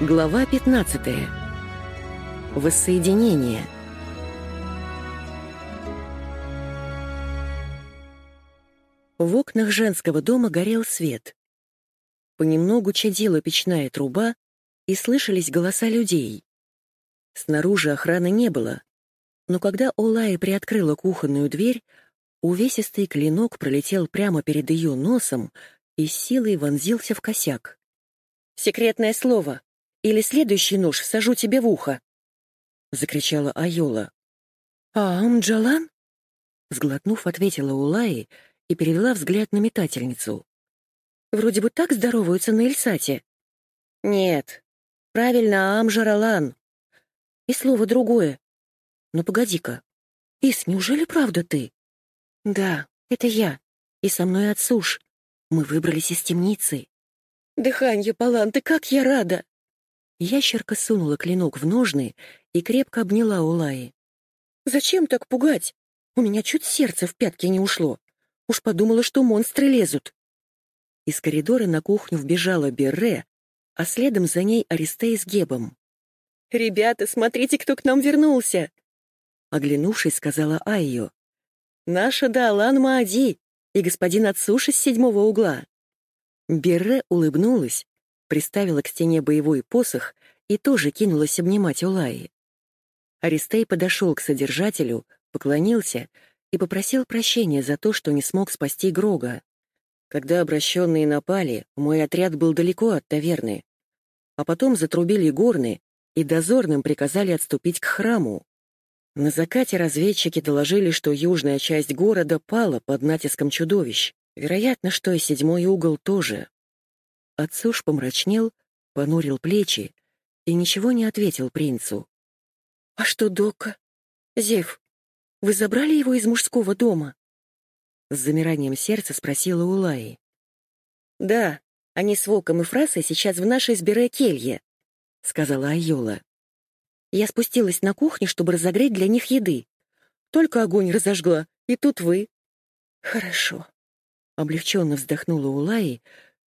Глава 15. Воссоединение. В окнах женского дома горел свет. Понемногу чадила печная труба, и слышались голоса людей. Снаружи охраны не было, но когда Олая приоткрыла кухонную дверь, увесистый клинок пролетел прямо перед ее носом и силой вонзился в косяк. «Секретное слово!» Или следующий нож сажу тебе в ухо!» — закричала Айола. «А Амджалан?» Сглотнув, ответила Улаи и перевела взгляд на метательницу. «Вроде бы так здороваются на Эльсате». «Нет, правильно, Амжаралан. И слово другое. Но погоди-ка. Ис, неужели правда ты?» «Да, это я. И со мной отсуш. Мы выбрались из темницы». «Дыханье, Паланты, как я рада!» Ящерка сунула клинок в ножны и крепко обняла Улаи. «Зачем так пугать? У меня чуть сердце в пятки не ушло. Уж подумала, что монстры лезут». Из коридора на кухню вбежала Берре, а следом за ней Аристей с Гебом. «Ребята, смотрите, кто к нам вернулся!» Оглянувшись, сказала Айо. «Наша Даалан Маади и господин Ацуши с седьмого угла». Берре улыбнулась, приставила к стене боевой посох и тоже кинулась обнимать Улаи. Аристей подошел к содержателю, поклонился и попросил прощения за то, что не смог спасти Грога. Когда обращенные напали, мой отряд был далеко от таверны. А потом затрубили горны и дозорным приказали отступить к храму. На закате разведчики доложили, что южная часть города пала под натиском чудовищ. Вероятно, что и седьмой угол тоже. Отцуш помрачнел, понурил плечи и ничего не ответил принцу. «А что Дока? Зев, вы забрали его из мужского дома?» С замиранием сердца спросила Улаи. «Да, они с Волком и Фрасой сейчас в нашей сбере сказала Айола. Я спустилась на кухню, чтобы разогреть для них еды. Только огонь разожгла, и тут вы. Хорошо. Облегченно вздохнула Улаи,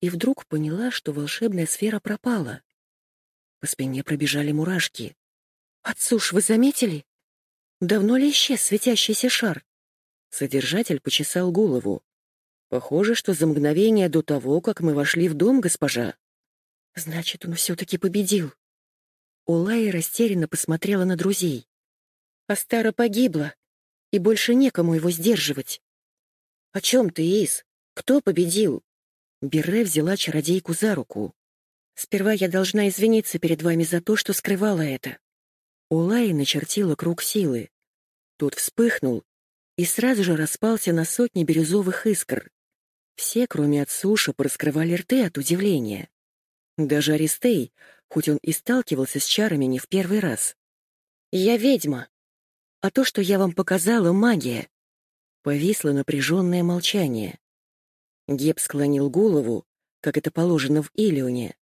и вдруг поняла, что волшебная сфера пропала. По спине пробежали мурашки. «Отцуш, вы заметили? Давно ли исчез светящийся шар?» Содержатель почесал голову. «Похоже, что за мгновение до того, как мы вошли в дом, госпожа». «Значит, он все-таки победил». Улая растерянно посмотрела на друзей. «Астара погибла, и больше некому его сдерживать». «О чем ты, Ис? Кто победил?» Берре взяла чародейку за руку. «Сперва я должна извиниться перед вами за то, что скрывала это». Улай начертила круг силы. Тот вспыхнул и сразу же распался на сотни бирюзовых искр. Все, кроме отсуши, пораскрывали рты от удивления. Даже Аристей, хоть он и сталкивался с чарами не в первый раз. «Я ведьма. А то, что я вам показала, — магия». Повисло напряженное молчание. Геб склонил голову, как это положено в Илионе.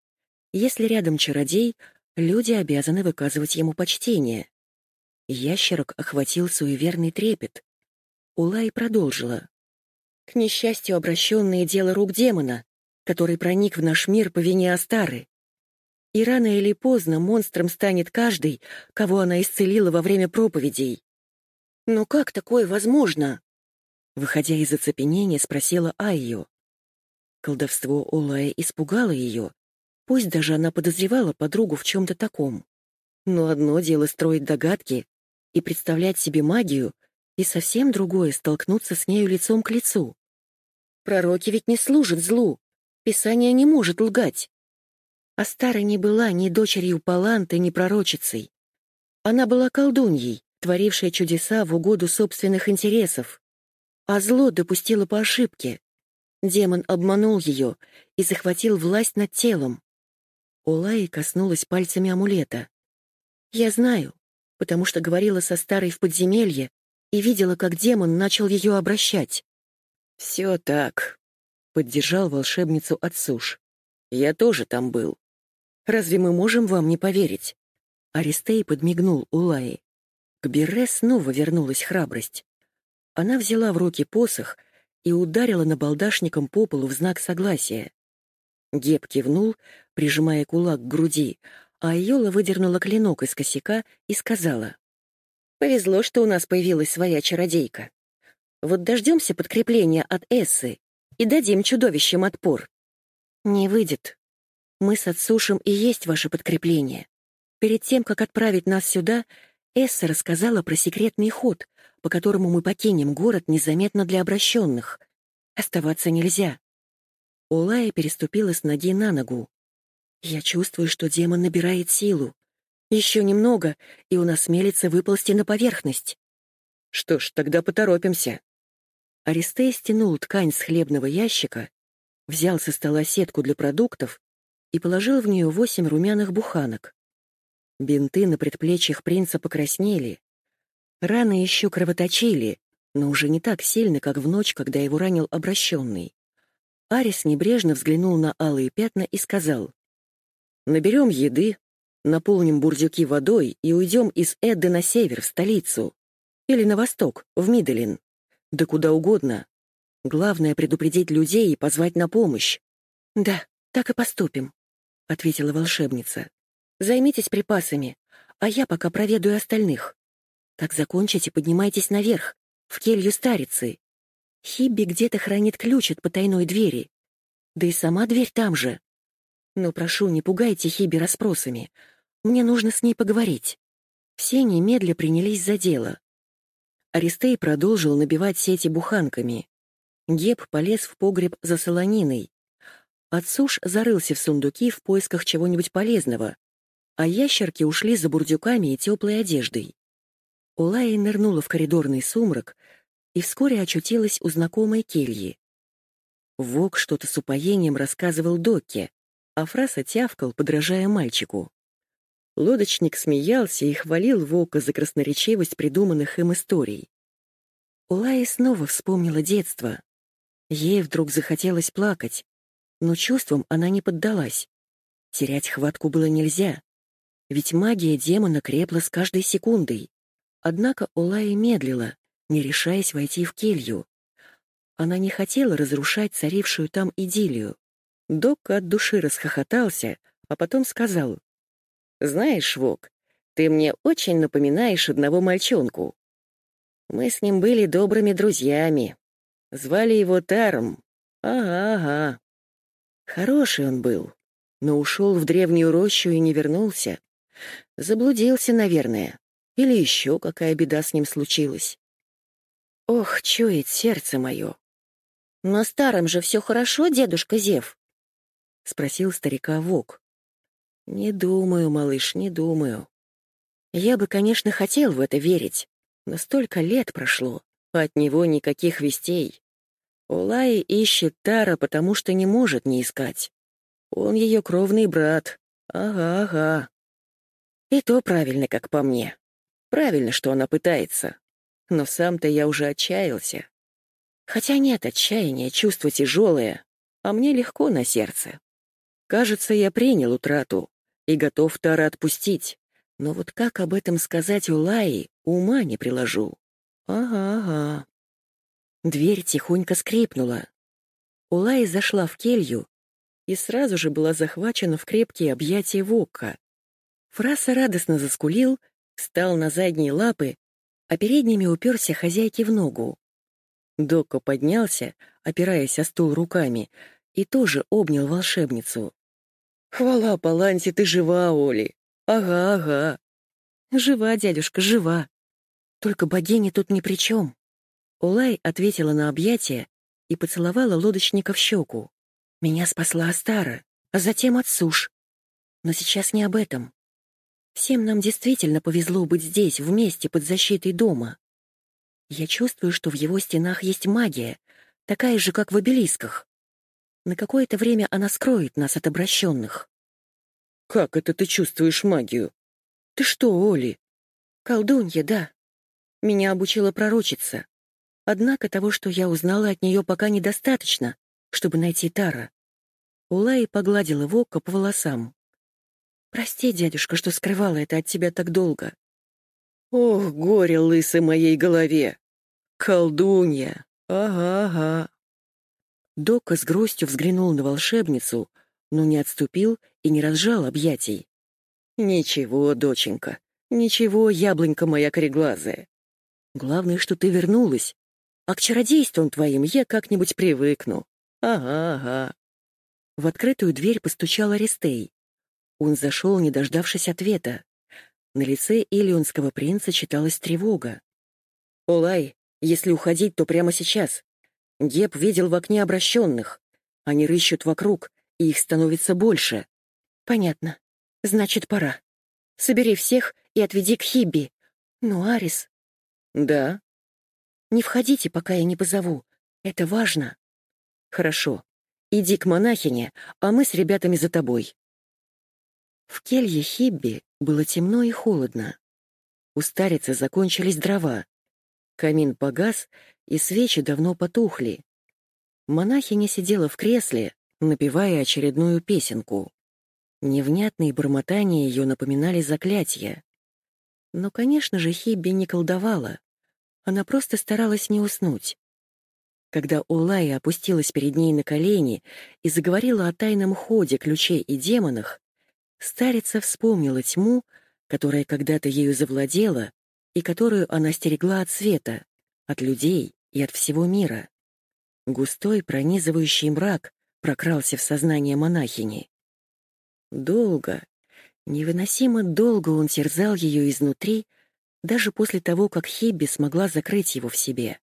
Если рядом чародей, люди обязаны выказывать ему почтение. Ящерок охватил суеверный трепет. Улай продолжила. К несчастью, обращенное дело рук демона, который проник в наш мир по вине Астары. И рано или поздно монстром станет каждый, кого она исцелила во время проповедей. Но как такое возможно? Выходя из оцепенения, спросила Айо. Колдовство Олая испугало ее, пусть даже она подозревала подругу в чем-то таком. Но одно дело строить догадки и представлять себе магию, и совсем другое — столкнуться с нею лицом к лицу. Пророки ведь не служат злу, Писание не может лгать. А Стара не была ни дочерью Паланты, ни пророчицей. Она была колдуньей, творившей чудеса в угоду собственных интересов, а зло допустила по ошибке. Демон обманул ее и захватил власть над телом. Улай коснулась пальцами амулета. «Я знаю, потому что говорила со старой в подземелье и видела, как демон начал ее обращать». «Все так», — поддержал волшебницу Отсуш. «Я тоже там был. Разве мы можем вам не поверить?» Аристей подмигнул Улай. К Берре снова вернулась храбрость. Она взяла в руки посох и ударила набалдашником по полу в знак согласия. Геб кивнул, прижимая кулак к груди, а Йола выдернула клинок из косяка и сказала. «Повезло, что у нас появилась своя чародейка. Вот дождемся подкрепления от Эссы и дадим чудовищам отпор». «Не выйдет. Мы с отсушим и есть ваше подкрепление. Перед тем, как отправить нас сюда, Эсса рассказала про секретный ход, по которому мы покинем город незаметно для обращенных. Оставаться нельзя. Улая переступила с ноги на ногу. Я чувствую, что демон набирает силу. Еще немного, и он осмелится выползти на поверхность. Что ж, тогда поторопимся. Аристей стянул ткань с хлебного ящика, взял со стола сетку для продуктов и положил в нее восемь румяных буханок. Бинты на предплечьях принца покраснели. Раны еще кровоточили, но уже не так сильно, как в ночь, когда его ранил обращенный. Арис небрежно взглянул на алые пятна и сказал, «Наберем еды, наполним бурдюки водой и уйдем из Эдды на север, в столицу. Или на восток, в Миделин. Да куда угодно. Главное — предупредить людей и позвать на помощь». «Да, так и поступим», — ответила волшебница. Займитесь припасами, а я пока проведу остальных. Как закончите, поднимайтесь наверх, в келью старицы. Хибби где-то хранит ключ от потайной двери. Да и сама дверь там же. Но прошу, не пугайте Хибби расспросами. Мне нужно с ней поговорить. Все немедля принялись за дело. Аристей продолжил набивать сети буханками. Геб полез в погреб за солониной. Отсуш зарылся в сундуки в поисках чего-нибудь полезного, а ящерки ушли за бурдюками и теплой одеждой. Улая нырнула в коридорный сумрак и вскоре очутилась у знакомой кельи. Вок что-то с упоением рассказывал Доке, а Фраса тявкал, подражая мальчику. Лодочник смеялся и хвалил Вока за красноречивость придуманных им историй. Улая снова вспомнила детство. Ей вдруг захотелось плакать, но чувствам она не поддалась. Терять хватку было нельзя. Ведь магия демона крепла с каждой секундой. Однако Улая медлила, не решаясь войти в келью. Она не хотела разрушать царившую там идиллию. Док от души расхохотался, а потом сказал. «Знаешь, Вок, ты мне очень напоминаешь одного мальчонку. Мы с ним были добрыми друзьями. Звали его Тарм. Ага-ага. Хороший он был, но ушел в древнюю рощу и не вернулся. Заблудился, наверное. Или еще какая беда с ним случилась. Ох, чует сердце мое. «На старом же все хорошо, дедушка Зев?» — спросил старика Вок. «Не думаю, малыш, не думаю. Я бы, конечно, хотел в это верить, но столько лет прошло, а от него никаких вестей. Улай ищет Тара, потому что не может не искать. Он ее кровный брат. Ага, ага. И то правильно, как по мне. Правильно, что она пытается. Но сам-то я уже отчаялся. Хотя нет, отчаяния, чувство тяжелое, а мне легко на сердце. Кажется, я принял утрату и готов Тара отпустить. Но вот как об этом сказать Улаи, ума не приложу. Ага-ага. Дверь тихонько скрипнула. Улай зашла в келью и сразу же была захвачена в крепкие объятия Вокка. Фраса радостно заскулил, встал на задние лапы, а передними уперся хозяйке в ногу. Докко поднялся, опираясь о стул руками, и тоже обнял волшебницу. «Хвала Паланте, ты жива, Оли! Ага, ага!» «Жива, дядюшка, жива! Только богиня тут ни при чем!» Улай ответила на объятие и поцеловала лодочника в щеку. «Меня спасла Астара, а затем отсуш. Но сейчас не об этом. Всем нам действительно повезло быть здесь, вместе, под защитой дома. Я чувствую, что в его стенах есть магия, такая же, как в обелисках. На какое-то время она скроет нас от обращенных. «Как это ты чувствуешь магию? Ты что, Оли?» «Колдунья, да. Меня обучила пророчица. Однако того, что я узнала от нее, пока недостаточно, чтобы найти Тара». Улай погладила Вока по волосам. Прости, дядюшка, что скрывала это от тебя так долго. Ох, горе лысой моей голове! Колдунья! Ага, ага. Дока с грустью взглянул на волшебницу, но не отступил и не разжал объятий. «Ничего, доченька, ничего, яблонька моя кореглазая. Главное, что ты вернулась, а к чародействам твоим я как-нибудь привыкну. Ага, ага». В открытую дверь постучал Аристей. Он зашел, не дождавшись ответа. На лице Илионского принца читалась тревога. «Олай, если уходить, то прямо сейчас. Геб видел в окне обращенных. Они рыщут вокруг, и их становится больше». «Понятно. Значит, пора. Собери всех и отведи к Хибби. Ну, Арис...» «Да?» «Не входите, пока я не позову. Это важно». «Хорошо. Иди к монахине, а мы с ребятами за тобой». В келье Хибби было темно и холодно. У старицы закончились дрова. Камин погас, и свечи давно потухли. Монахиня сидела в кресле, напевая очередную песенку. Невнятные бормотания ее напоминали заклятия. Но, конечно же, Хибби не колдовала. Она просто старалась не уснуть. Когда Улая опустилась перед ней на колени и заговорила о тайном ходе ключей и демонах, старица вспомнила тьму, которая когда-то ею завладела и которую она стерегла от света, от людей и от всего мира. Густой пронизывающий мрак прокрался в сознание монахини. Долго, невыносимо долго он терзал ее изнутри, даже после того, как Хибби смогла закрыть его в себе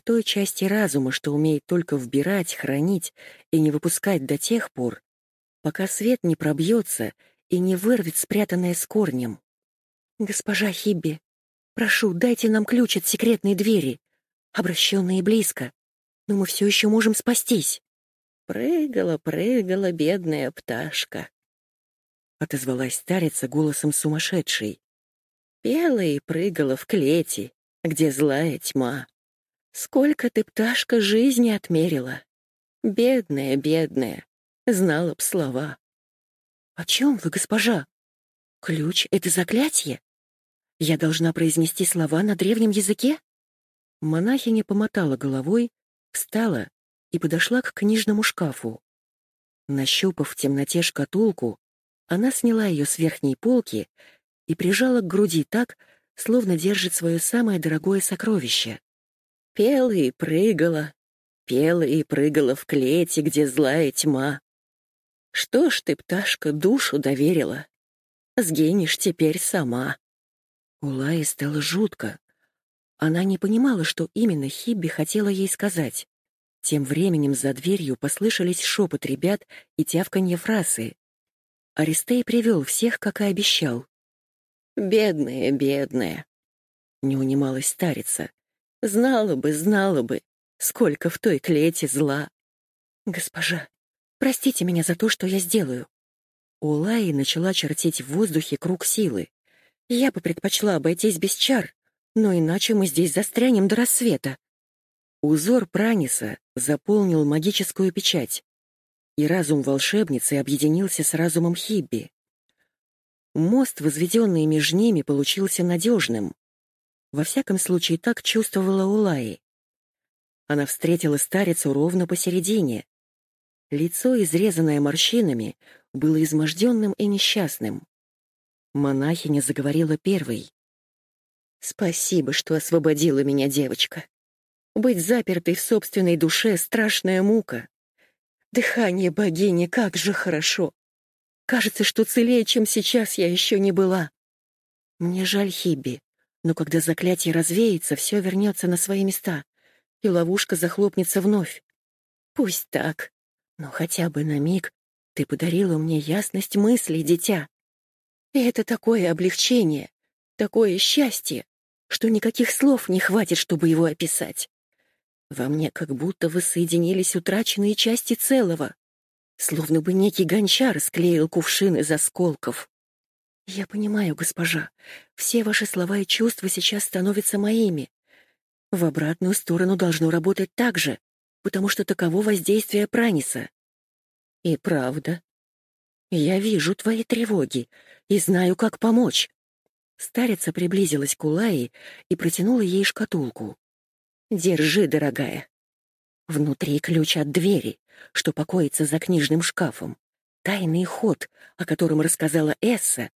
в той части разума, что умеет только вбирать, хранить и не выпускать до тех пор, пока свет не пробьется и не вырвет спрятанное с корнем. «Госпожа Хибби, прошу, дайте нам ключ от секретной двери, обращенные близко, но мы все еще можем спастись». «Прыгала, прыгала бедная пташка», — отозвалась старица голосом сумасшедшей. Пела и прыгала в клети, где злая тьма. Сколько ты, пташка, жизни отмерила. Бедная, бедная, знала б слова. О чем вы, госпожа? Ключ — это заклятие? Я должна произнести слова на древнем языке? Монахиня помотала головой, встала и подошла к книжному шкафу. Нащупав в темноте шкатулку, она сняла ее с верхней полки и прижала к груди так, словно держит свое самое дорогое сокровище. Пела и прыгала, пела и прыгала в клете, где злая тьма. Что ж ты, пташка, душу доверила? Сгинешь теперь сама. У Лаи стало жутко. Она не понимала, что именно Хибби хотела ей сказать. Тем временем за дверью послышались шепот ребят и тявканье фразы. Аристей привел всех, как и обещал. «Бедная, бедная!» — не унималась старица. Знала бы, знала бы, сколько в той клете зла. Госпожа, простите меня за то, что я сделаю. Улаи начала чертить в воздухе круг силы. Я бы предпочла обойтись без чар, но иначе мы здесь застрянем до рассвета. Узор Праниса заполнил магическую печать, и разум волшебницы объединился с разумом Хибби. Мост, возведенный между ними, получился надежным. Во всяком случае, так чувствовала Улаи. Она встретила старицу ровно посередине. Лицо, изрезанное морщинами, было изможденным и несчастным. Монахиня заговорила первой. «Спасибо, что освободила меня, девочка. Быть запертой в собственной душе — страшная мука. Дыхание богини, как же хорошо. Кажется, что целее, чем сейчас, я еще не была. Мне жаль Хиби. Но когда заклятие развеется, все вернется на свои места, и ловушка захлопнется вновь. Пусть так, но хотя бы на миг ты подарила мне ясность мыслей, дитя. И это такое облегчение, такое счастье, что никаких слов не хватит, чтобы его описать. Во мне как будто воссоединились утраченные части целого, словно бы некий гончар склеил кувшин из осколков. «Я понимаю, госпожа. Все ваши слова и чувства сейчас становятся моими. В обратную сторону должно работать так же, потому что таково воздействие Праниса. И правда. Я вижу твои тревоги и знаю, как помочь». Старица приблизилась к Улае и протянула ей шкатулку. «Держи, дорогая. Внутри ключ от двери, что покоится за книжным шкафом. Тайный ход, о котором рассказала Эсса,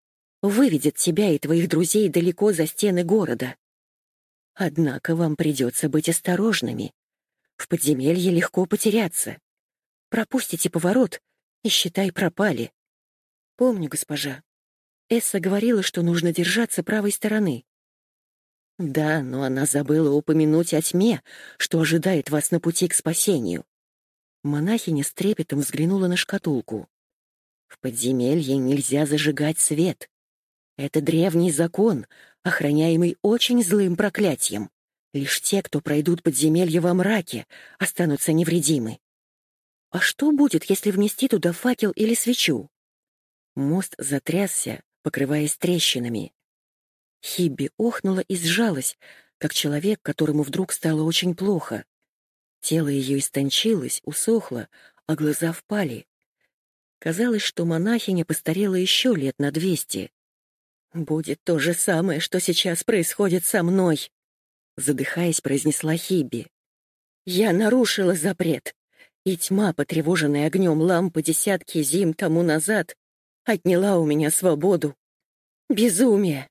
выведет тебя и твоих друзей далеко за стены города. Однако вам придется быть осторожными. В подземелье легко потеряться. Пропустите поворот и, считай, пропали. Помню, госпожа. Эсса говорила, что нужно держаться правой стороны. Да, но она забыла упомянуть о тьме, что ожидает вас на пути к спасению. Монахиня с трепетом взглянула на шкатулку. В подземелье нельзя зажигать свет. Это древний закон, охраняемый очень злым проклятием. Лишь те, кто пройдут подземелье во мраке, останутся невредимы. А что будет, если внести туда факел или свечу? Мост затрясся, покрываясь трещинами. Хибби охнула и сжалась, как человек, которому вдруг стало очень плохо. Тело ее истончилось, усохло, а глаза впали. Казалось, что монахиня постарела еще лет на двести. «Будет то же самое, что сейчас происходит со мной», — задыхаясь, произнесла Хибби. «Я нарушила запрет, и тьма, потревоженная огнем лампы десятки зим тому назад, отняла у меня свободу. Безумие!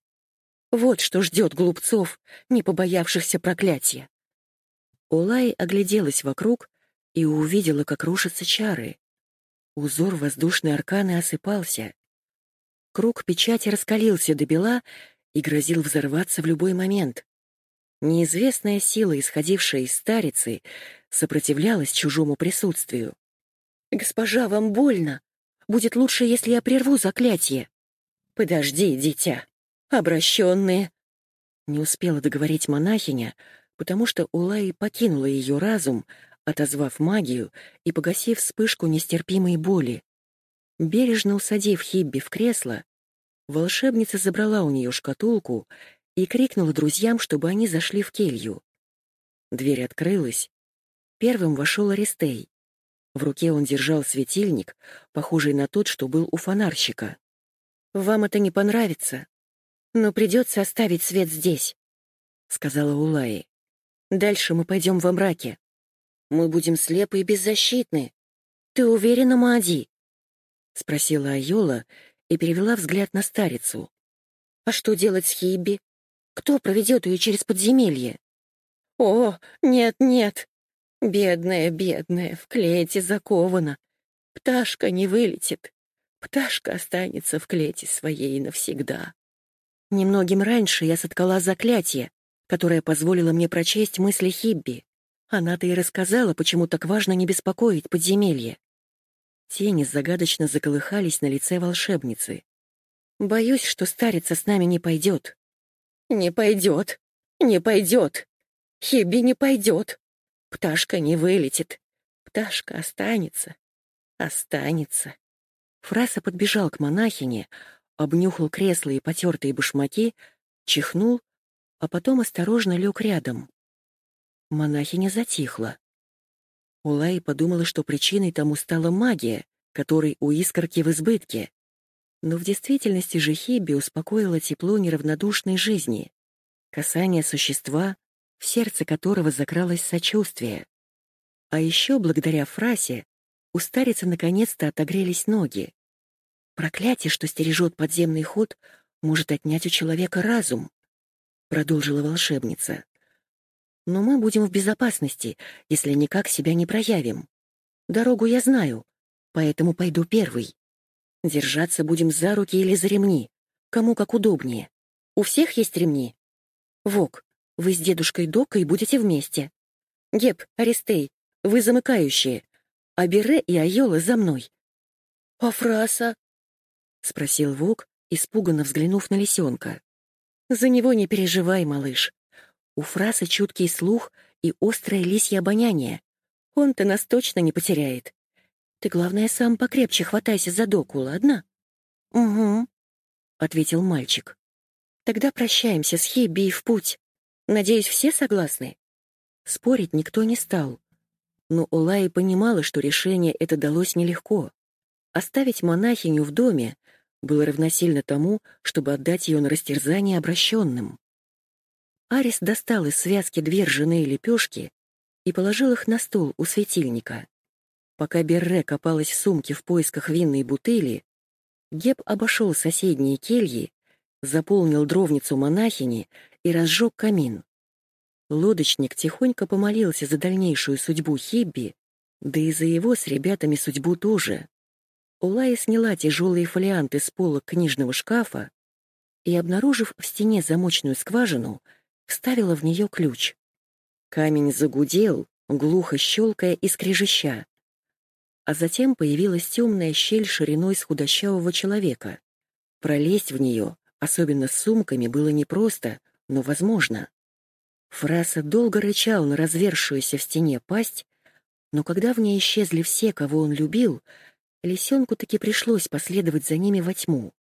Вот что ждет глупцов, не побоявшихся проклятия. Улай огляделась вокруг и увидела, как рушатся чары. Узор воздушной арканы осыпался. Круг печати раскалился до бела и грозил взорваться в любой момент. Неизвестная сила, исходившая из старицы, сопротивлялась чужому присутствию. «Госпожа, вам больно. Будет лучше, если я прерву заклятие». «Подожди, дитя», обращенные. Не успела договорить монахиня, потому что Улай покинула ее разум, отозвав магию и погасив вспышку нестерпимой боли. Бережно усадив Хибби в кресло, волшебница забрала у нее шкатулку и крикнула друзьям, чтобы они зашли в келью. Дверь открылась. Первым вошел Аристей. В руке он держал светильник, похожий на тот, что был у фонарщика. «Вам это не понравится», но придется оставить свет здесь», — сказала Улаи. «Дальше мы пойдем во мраке. Мы будем слепы и беззащитны. Ты уверена, Маади?» — спросила Айола и перевела взгляд на старицу. «А что делать с Хиби? Кто проведет ее через подземелье?» «О, нет-нет! Бедная, бедная, в клете закована. Пташка не вылетит. Пташка останется в клете своей навсегда». Немногим раньше я соткала заклятие, которое позволило мне прочесть мысли Хибби. Она-то и рассказала, почему так важно не беспокоить подземелье. Тени загадочно заколыхались на лице волшебницы. «Боюсь, что старица с нами не пойдет». «Не пойдет! Не пойдет! Хибби не пойдет! Пташка не вылетит! Пташка останется! Останется!» Фраса подбежал к монахине, обнюхал кресло и потертые башмаки, чихнул, а потом осторожно лег рядом. Монахиня затихла. Улай подумала, что причиной тому стала магия, которой у искорки в избытке. Но в действительности же Хиби успокоило тепло неравнодушной жизни, касание существа, в сердце которого закралось сочувствие. А еще, благодаря фрасе, у старицы наконец-то отогрелись ноги. Проклятие, что стережет подземный ход, может отнять у человека разум, продолжила волшебница. Но мы будем в безопасности, если никак себя не проявим. Дорогу я знаю, поэтому пойду первый. Держаться будем за руки или за ремни, кому как удобнее. У всех есть ремни? Вок, вы с дедушкой Докой будете вместе. Геб, Аристей, вы замыкающие, а Бере и Айола за мной. А Фраса? — спросил Вок, испуганно взглянув на лисенка. «За него не переживай, малыш. У Фраса чуткий слух и острое лисье обоняние. Он-то нас точно не потеряет. Ты, главное, сам покрепче хватайся за доку, ладно?» «Угу», — ответил мальчик. «Тогда прощаемся с Хибби и в путь. Надеюсь, все согласны?» Спорить никто не стал. Но Улай понимала, что решение это далось нелегко. Оставить монахиню в доме было равносильно тому, чтобы отдать ее на растерзание обращенным. Арис достал из связки две ржаные лепешки и положил их на стол у светильника. Пока Берре копалась в сумке в поисках винной бутыли, Геб обошел соседние кельи, заполнил дровницу монахини и разжег камин. Лодочник тихонько помолился за дальнейшую судьбу Хибби, да и за его с ребятами судьбу тоже. Улая сняла тяжелые фолианты с полок книжного шкафа и, обнаружив в стене замочную скважину, вставила в нее ключ. Камень загудел, глухо щелкая и скрежеща. А затем появилась темная щель шириной с худощавого человека. Пролезть в нее, особенно с сумками, было непросто, но возможно. Фраса долго рычал на развершуюся в стене пасть, но когда в ней исчезли все, кого он любил, лисенку таки пришлось последовать за ними во тьму.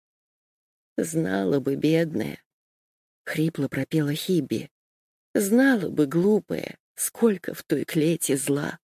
«Знала бы, бедная!» — хрипло пропела Хиби. «Знала бы, глупая, сколько в той клете зла!»